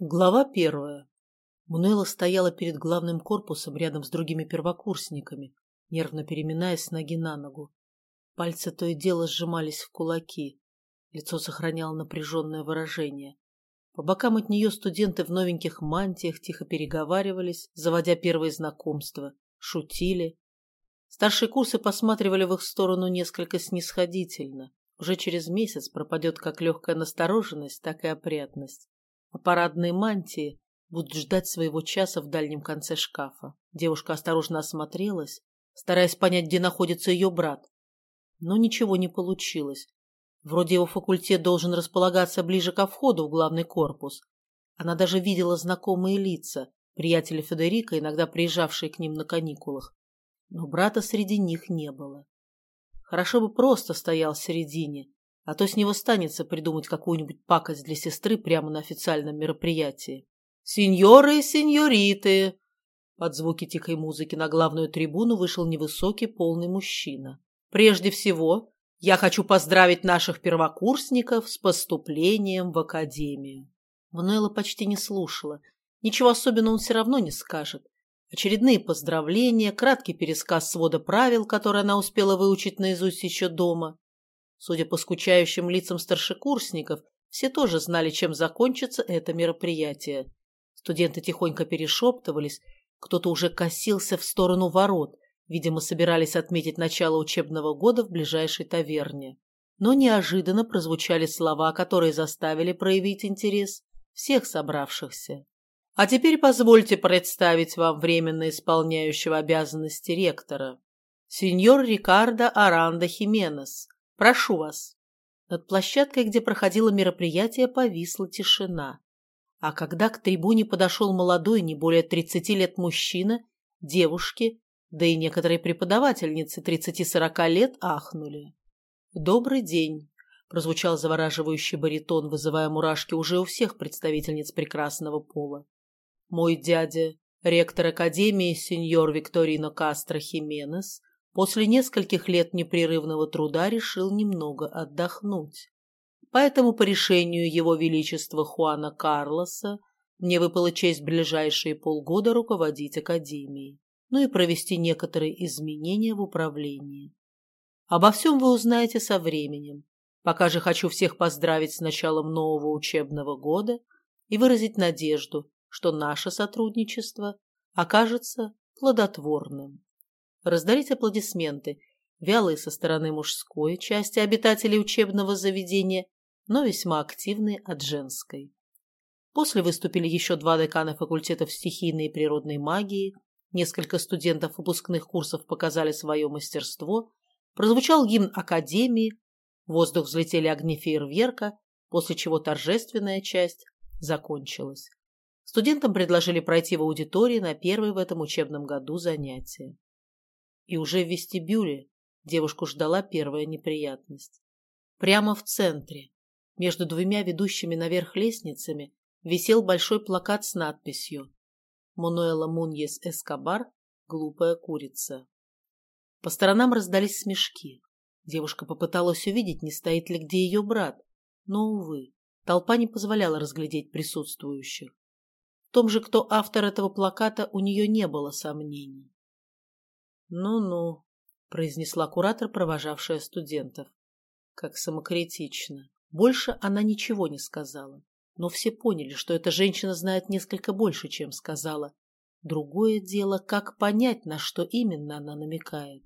Глава первая. Мануэла стояла перед главным корпусом рядом с другими первокурсниками, нервно переминаясь с ноги на ногу. Пальцы то и дело сжимались в кулаки. Лицо сохраняло напряженное выражение. По бокам от нее студенты в новеньких мантиях тихо переговаривались, заводя первые знакомства, шутили. Старшие курсы посматривали в их сторону несколько снисходительно. Уже через месяц пропадет как легкая настороженность, так и опрятность а парадные мантии будут ждать своего часа в дальнем конце шкафа. Девушка осторожно осмотрелась, стараясь понять, где находится ее брат. Но ничего не получилось. Вроде его факультет должен располагаться ближе ко входу в главный корпус. Она даже видела знакомые лица, приятели Федерика, иногда приезжавшие к ним на каникулах. Но брата среди них не было. Хорошо бы просто стоял в середине, а то с него станется придумать какую-нибудь пакость для сестры прямо на официальном мероприятии. «Сеньоры и сеньориты!» Под звуки тихой музыки на главную трибуну вышел невысокий полный мужчина. «Прежде всего, я хочу поздравить наших первокурсников с поступлением в академию». Мануэла почти не слушала. Ничего особенного он все равно не скажет. Очередные поздравления, краткий пересказ свода правил, которые она успела выучить наизусть еще дома. Судя по скучающим лицам старшекурсников, все тоже знали, чем закончится это мероприятие. Студенты тихонько перешептывались, кто-то уже косился в сторону ворот, видимо, собирались отметить начало учебного года в ближайшей таверне. Но неожиданно прозвучали слова, которые заставили проявить интерес всех собравшихся. А теперь позвольте представить вам временно исполняющего обязанности ректора. Сеньор Рикардо Аранда Хименес, Прошу вас». Над площадкой, где проходило мероприятие, повисла тишина. А когда к трибуне подошел молодой, не более 30 лет мужчина, девушки, да и некоторые преподавательницы 30-40 лет ахнули. «Добрый день», – прозвучал завораживающий баритон, вызывая мурашки уже у всех представительниц прекрасного пола. «Мой дядя, ректор Академии, сеньор Викторино Кастро Хименес, после нескольких лет непрерывного труда решил немного отдохнуть. Поэтому по решению Его Величества Хуана Карлоса мне выпала честь ближайшие полгода руководить Академией, ну и провести некоторые изменения в управлении. Обо всем вы узнаете со временем. Пока же хочу всех поздравить с началом нового учебного года и выразить надежду, что наше сотрудничество окажется плодотворным. Раздались аплодисменты, вялые со стороны мужской части обитателей учебного заведения, но весьма активные от женской. После выступили еще два декана факультетов стихийной и природной магии, несколько студентов выпускных курсов показали свое мастерство, прозвучал гимн Академии, в воздух взлетели огни фейерверка, после чего торжественная часть закончилась. Студентам предложили пройти в аудитории на первое в этом учебном году занятие. И уже в вестибюле девушку ждала первая неприятность. Прямо в центре, между двумя ведущими наверх лестницами, висел большой плакат с надписью «Мануэла Муньес Эскобар. Глупая курица». По сторонам раздались смешки. Девушка попыталась увидеть, не стоит ли где ее брат, но, увы, толпа не позволяла разглядеть присутствующих. В том же, кто автор этого плаката, у нее не было сомнений. «Ну-ну», — произнесла куратор, провожавшая студентов. Как самокритично. Больше она ничего не сказала. Но все поняли, что эта женщина знает несколько больше, чем сказала. Другое дело, как понять, на что именно она намекает.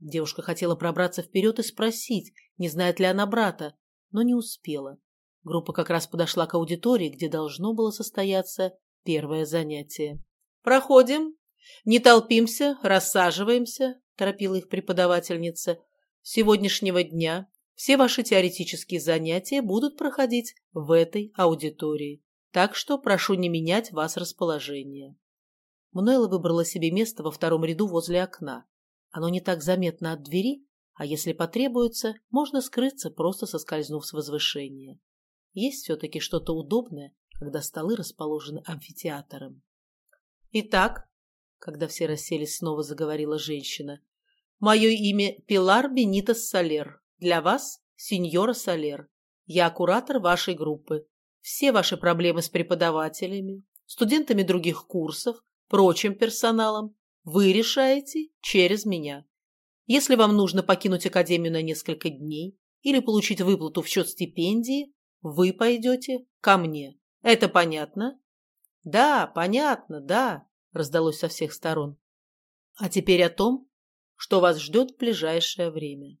Девушка хотела пробраться вперед и спросить, не знает ли она брата, но не успела. Группа как раз подошла к аудитории, где должно было состояться первое занятие. «Проходим», «Не толпимся, рассаживаемся», – торопила их преподавательница. «С сегодняшнего дня все ваши теоретические занятия будут проходить в этой аудитории, так что прошу не менять вас расположение». Мануэла выбрала себе место во втором ряду возле окна. Оно не так заметно от двери, а если потребуется, можно скрыться, просто соскользнув с возвышения. Есть все-таки что-то удобное, когда столы расположены амфитеатром. Итак, когда все расселись, снова заговорила женщина. «Мое имя Пилар Бенитас Солер. Для вас – сеньора Солер. Я куратор вашей группы. все ваши проблемы с преподавателями, студентами других курсов, прочим персоналом вы решаете через меня. Если вам нужно покинуть Академию на несколько дней или получить выплату в счет стипендии, вы пойдете ко мне. Это понятно? Да, понятно, да, раздалось со всех сторон. А теперь о том, что вас ждет в ближайшее время.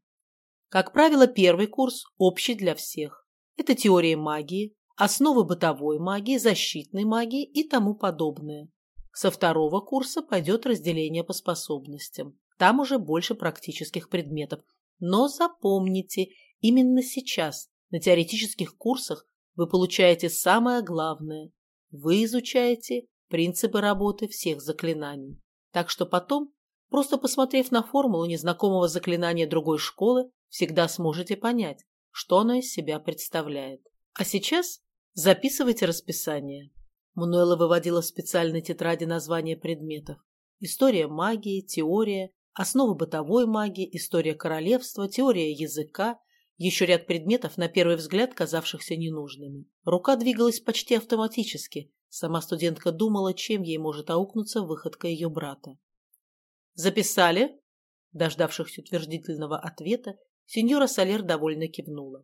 Как правило, первый курс общий для всех. Это теория магии, основы бытовой магии, защитной магии и тому подобное. Со второго курса пойдет разделение по способностям. Там уже больше практических предметов. Но запомните, именно сейчас на теоретических курсах вы получаете самое главное. Вы изучаете принципы работы всех заклинаний. Так что потом, просто посмотрев на формулу незнакомого заклинания другой школы, всегда сможете понять, что оно из себя представляет. А сейчас записывайте расписание. Мануэла выводила в специальной тетради названия предметов. История магии, теория, основы бытовой магии, история королевства, теория языка, еще ряд предметов, на первый взгляд казавшихся ненужными. Рука двигалась почти автоматически. Сама студентка думала, чем ей может аукнуться выходка ее брата. «Записали?» Дождавшись утвердительного ответа, сеньора Солер довольно кивнула.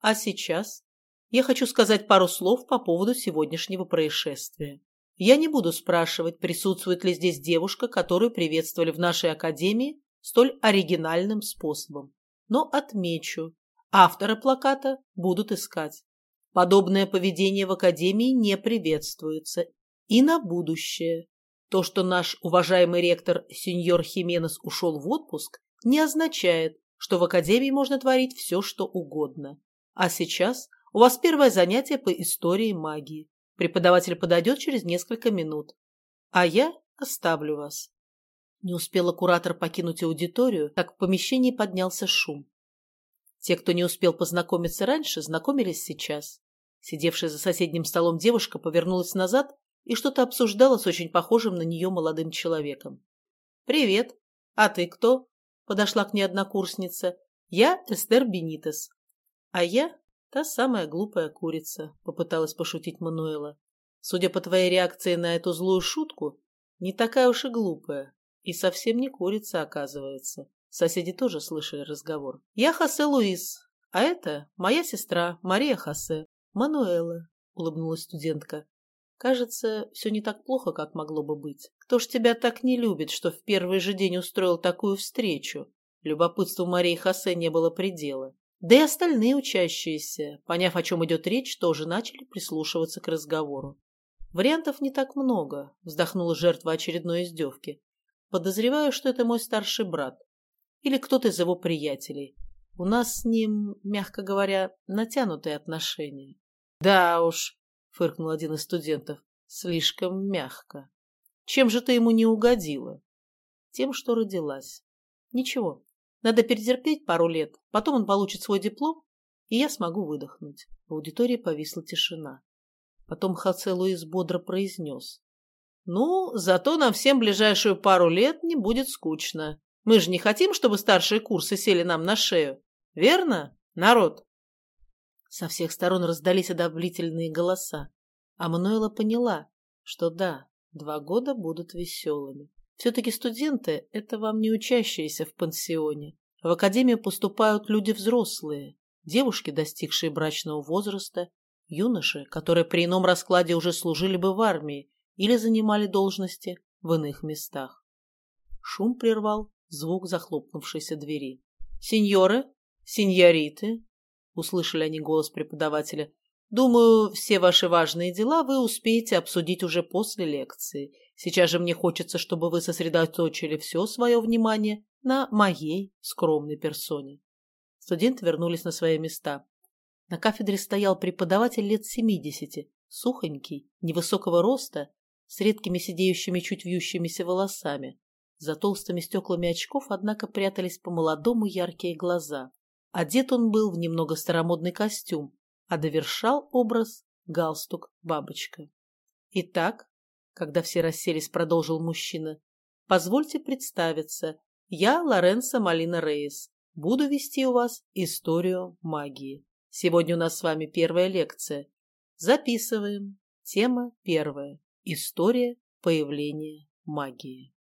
«А сейчас?» я хочу сказать пару слов по поводу сегодняшнего происшествия. Я не буду спрашивать, присутствует ли здесь девушка, которую приветствовали в нашей академии столь оригинальным способом. Но отмечу, автора плаката будут искать. Подобное поведение в академии не приветствуется. И на будущее. То, что наш уважаемый ректор сеньор Хименес ушел в отпуск, не означает, что в академии можно творить все, что угодно. А сейчас у вас первое занятие по истории магии. Преподаватель подойдет через несколько минут. А я оставлю вас. Не успела куратор покинуть аудиторию, как в помещении поднялся шум. Те, кто не успел познакомиться раньше, знакомились сейчас. Сидевшая за соседним столом девушка повернулась назад и что-то обсуждала с очень похожим на нее молодым человеком. «Привет! А ты кто?» – подошла к ней однокурсница. «Я Эстер Бенитес. А я «Та самая глупая курица», — попыталась пошутить Мануэла. «Судя по твоей реакции на эту злую шутку, не такая уж и глупая. И совсем не курица, оказывается». Соседи тоже слышали разговор. «Я Хосе Луис, а это моя сестра Мария Хосе. Мануэла», — улыбнулась студентка. «Кажется, все не так плохо, как могло бы быть. Кто ж тебя так не любит, что в первый же день устроил такую встречу?» Любопытству Марии Хосе не было предела. Да и остальные учащиеся, поняв, о чем идет речь, тоже начали прислушиваться к разговору. «Вариантов не так много», — вздохнула жертва очередной издевки. «Подозреваю, что это мой старший брат. Или кто-то из его приятелей. У нас с ним, мягко говоря, натянутые отношения». «Да уж», — фыркнул один из студентов, — «слишком мягко. Чем же ты ему не угодила?» «Тем, что родилась. Ничего, надо перетерпеть пару лет, потом он получит свой диплом, и я смогу выдохнуть. В аудитории повисла тишина. Потом Хаце Луис бодро произнес. «Ну, зато нам всем ближайшую пару лет не будет скучно. Мы же не хотим, чтобы старшие курсы сели нам на шею. Верно, народ?» Со всех сторон раздались одобрительные голоса. А Мануэла поняла, что да, два года будут веселыми. Все-таки студенты – это вам не учащиеся в пансионе. В академию поступают люди взрослые, девушки, достигшие брачного возраста, юноши, которые при ином раскладе уже служили бы в армии или занимали должности в иных местах. Шум прервал звук захлопнувшейся двери. «Сеньоры, сеньориты!» – услышали они голос преподавателя. «Думаю, все ваши важные дела вы успеете обсудить уже после лекции. Сейчас же мне хочется, чтобы вы сосредоточили все свое внимание на моей скромной персоне. Студенты вернулись на свои места. На кафедре стоял преподаватель лет семидесяти, сухонький, невысокого роста, с редкими сидеющими чуть вьющимися волосами. За толстыми стеклами очков, однако, прятались по-молодому яркие глаза. Одет он был в немного старомодный костюм, а довершал образ галстук-бабочка. Итак, когда все расселись, продолжил мужчина. Позвольте представиться. Я Лоренцо Малина Рейс. Буду вести у вас историю магии. Сегодня у нас с вами первая лекция. Записываем. Тема первая. История появления магии.